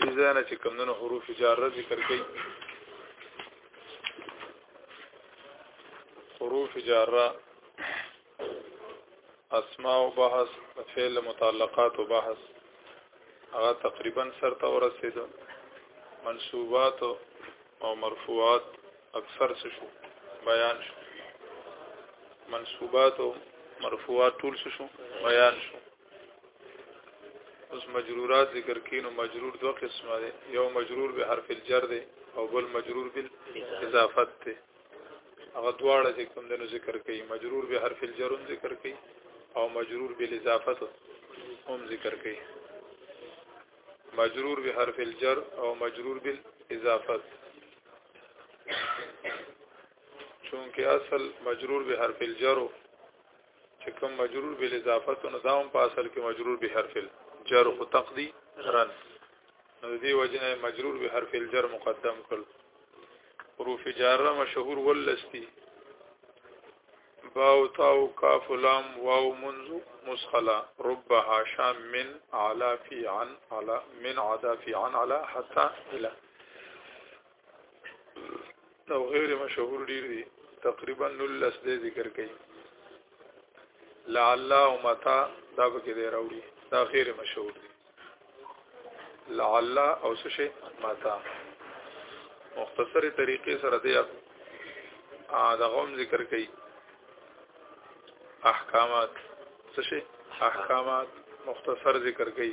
دې ځای نه چې کمونه حروف جاره ذکر کړي حروف جاره اسماء او بحث فعل متعلقات او بحث هغه تقریبا سر ته ورسید منصوبات او مرفوعات اکثر څه شو بیان شو منصوبات او مرفوعات ټول څه شو بیان شو اوس مجرورات ذکر کینو مجرور دو قسمه دي یو مجرور به حرف الجر دي او بل مجرور بالاضافت دي هغه دواړه چې کوم دنو ذکر کوي مجرور به حرف الجر هم ذکر کوي او مجرور بالاضافت هم ذکر کوي مجرور به حرف الجر او مجرور بالاضافت چونکه اصل مجرور به حرف الجر چې کوم مجرور بل اضافت نو دا هم په اصل کې مجرور به حرف الجر خو تقدی رن نو دې وجنه مجرور به حرف الجر مقدم کړ حروف جاره مشهور ولستی باو تاو کاف لام واو منذ مسخلا ربها شام من على في عن على من عدا في عن على حتى الى او غیر مشهور ډیر دي تقریبا نلس دې ذکر کړي لعل او متا دا به کې دی راوړي دا غیر مشهور دي لعل او څه شي متا مختصری طریقې سره دی دا غوم ذکر کړي احکامات څه شي احکامات مختصر ذکر کړي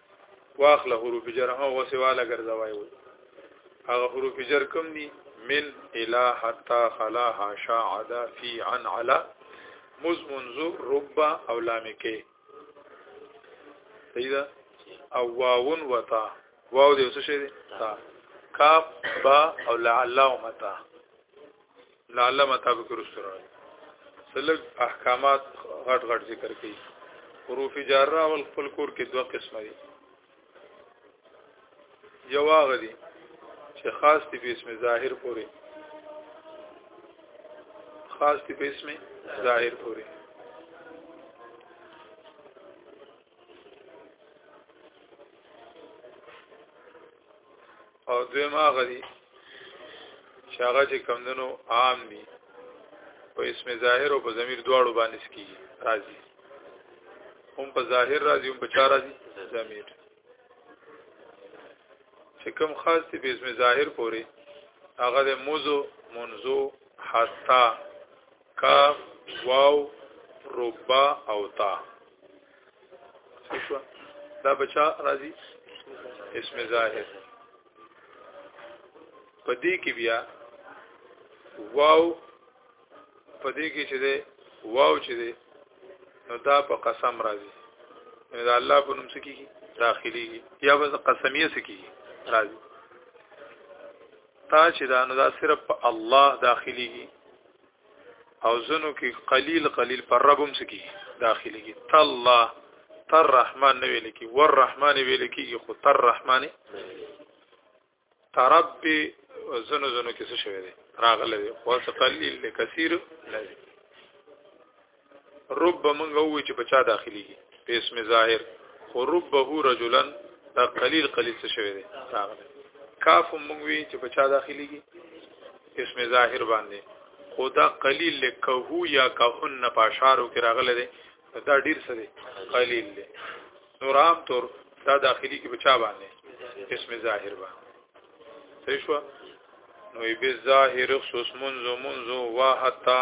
واخله حروف جر هو وسواله ګرځوي وي هغه حروف جر کوم دي من الى حتى خلا حاشا عدا في عن على مز منذ رب او لامکه سیدا او واون وتا واو دې څه شي دي تا کاف با او لعل او متا لاله مطابق رسول سلګ احکامات غټ غټ ذکر کړي حروف جاره او خپل کور کې دوه قسمه دي یو هغه دي چې خاص دي په اسم ظاهر پورې خاص دي په اسم ظاهر پورې او دوی ما غدي چې هغه چې کمندنو عام دي په اسم ظاهر او په ضمیر دواړو باندې سکی راځي هم په ظاهر راځي هم په چا راځي ضمیر چې کوم خاص دي په اسم ظاهر پوري هغه د موزو منزو حتا کاف واو ربا او تا شو دا بچا راځي اسم ظاهر په دې کې بیا واو په دې کې چې ده واو چې ده نو دا په قسم راځي نو دا الله په نوم سکی داخلي یا بس قسمیه سکی راځي تا چې دا نو دا صرف په الله داخليږي او زنو کې قلیل قلیل پر ربم سکی داخليږي تالله تر رحمان نه ویل کی ور رحمان ویل کی خو تر رحمان ترب زنو زنو کې څه شوی دی راغله خو څه قلیل کثیر لازم رب منګه وی چې بچا داخلي په اسم ظاهر خو ربه رجلن دا قلیل قلیل څه شوی دی راغلی کاف مونږ وی چې بچا داخليږي اسم ظاهر باندې خدا قلیل لکهو یا کهن پاشارو کې راغله دی دا ډیر څه دی قلیل دی نور عام طور دا داخلي کې بچا باندې اسم ظاهر باندې صحیح شو نو به ظاهر خصوص منذ منذ واحتا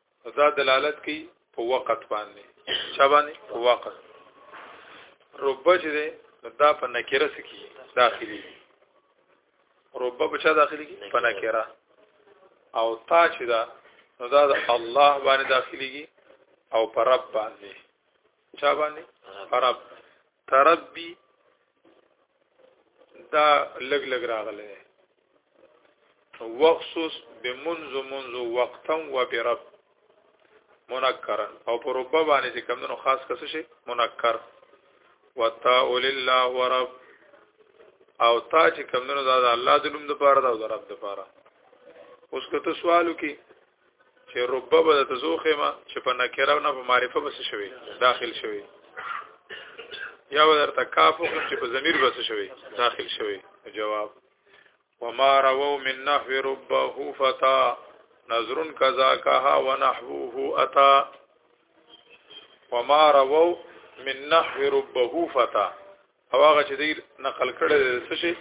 دا دلالت کوي په وخت باندې چا باندې په وخت رب چې ده دا په نکره سکی داخلي رب په چا داخلي په نکره او تا چې دا نو دا د الله باندې داخليږي او پر رب باندې چا باندې پر رب تربي دا لګ لګ راغله وخصوص بمنذ منذ وقتا وبرب منکرا او پر رب باندې چې کوم نو خاص کس شي منکر وتاء لله ورب او تا چې کوم نو دا الله د لوم د پاره دا د رب د پاره اوس کته سوالو کې چې ربه به د تزوخه ما چې په نکره او نه په معرفه بس شوي داخل شوي یا به درته کاف حکم چې په ضمیر بس شوي داخل شوي جواب وما رووا من نحو ربه فتا نظر کذا کها ونحوه اتا وما رووا من نحو ربه فتا او هغه چې دی نقل کړی دی څه شي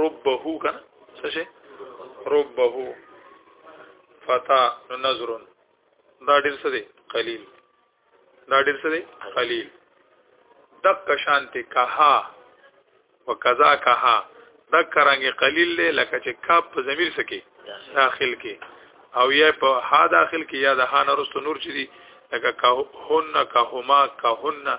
ربه کنه څه شي ربه فتا نظر دا ډیر څه دی قلیل دا ډیر څه دی قلیل دک شانتی کها وکذا کها دک رنګ قلیل دی لکه چې کاپ په ضمیر سکی داخل کې او یا په ها داخل کې یا د ها نرستو نور چي دي لکه کهن کهما کهن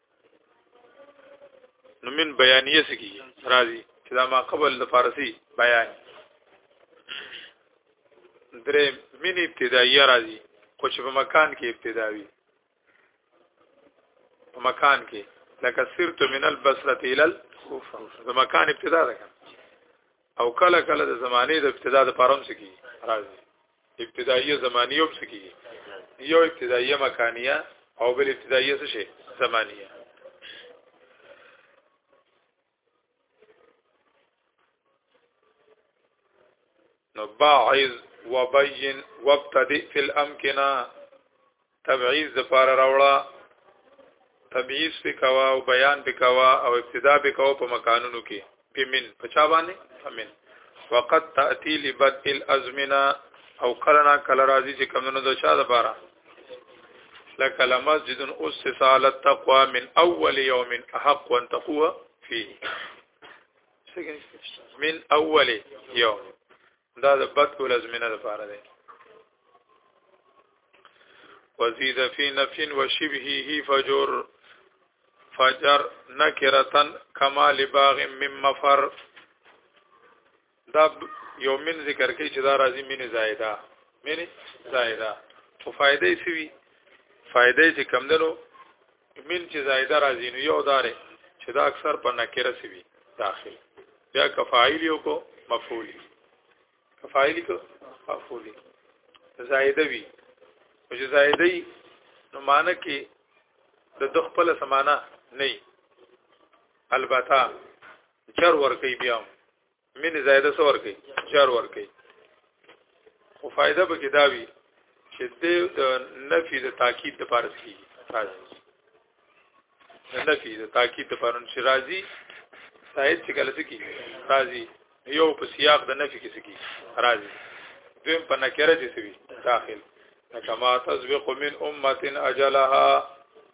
نو من بیانیه سکی راځي چې دا ما قبل د فارسی بیان درې من ابتداییه راځي خو چې په مکان کې ابتداوي په مکان کې لکه سرت من البصره الى الكوفه د مکان ابتدا ده او کله کله د زمانه د ابتدا د پرم سکی راځي ابتدایي زماني هم سکی یو ابتدایي مکانیه او بل ابتدایي څه شي زمانیه نو باعث وبين وابتدئ في الامكنه تبعیض د پاره راوړه تبعیض په کوا او بیان په کوا او ابتدا په کوا په مکانونو کې پمن پچا باندې فمن وقد تاتي لبد الازمنه او کلنا کل راضی چې کمونو د شاده پاره لك لمسجد اسس على التقوى من اول يوم احق ان تقوى فيه من اول يوم دا د بد کول ازمنه لپاره دی وزید فی نفی و شبهه فجر فجر نکرتن کما لباغ مم مفر دا یو من ذکر کوي چې دا راځي من زائده من زائده او فائدې سوي فائدې چې کم دنو من چې زائده راځي نو یو داره چې دا اکثر په نکره سی وي داخل بیا کفایل یو کو مفعولی کفایل کو مفعولی زائده وي او چې زائده وي نو معنی کې د د خپل سمانه نه البته چر ور کوي بیا مینه زائده څو ور کوي جار ور کوي خو فائدہ به کې دا وي چې د نفي د تاکید د پاره سی راځي نفي د تاکید د پاره چې راځي سایت چې کله سکی راځي یو په سیاق د نفي کې سکی راځي دویم په نکره چې سوي داخل کما تسبق من امه اجلها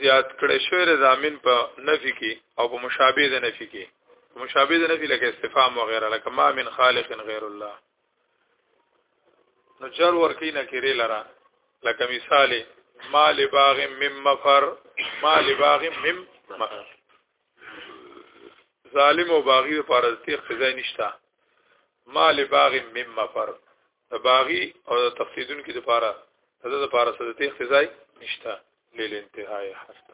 زیات کړي شوی رضامین په نفي کې او په مشابه د نفي کې مشابه د نفي لکه استفهام وغیرہ لکه ما من خالق غیر الله نو جر ورکی نه کړي لرا لکه مثال ما لباغ مم مفر ما لباغ مم مفر ظالم او باغی لپاره د تیغ سزا نشته ما لباغ مم مفر د باغی او د تفسیدون کې لپاره د لپاره سره ته اختزای نشته لیل انتهای حرف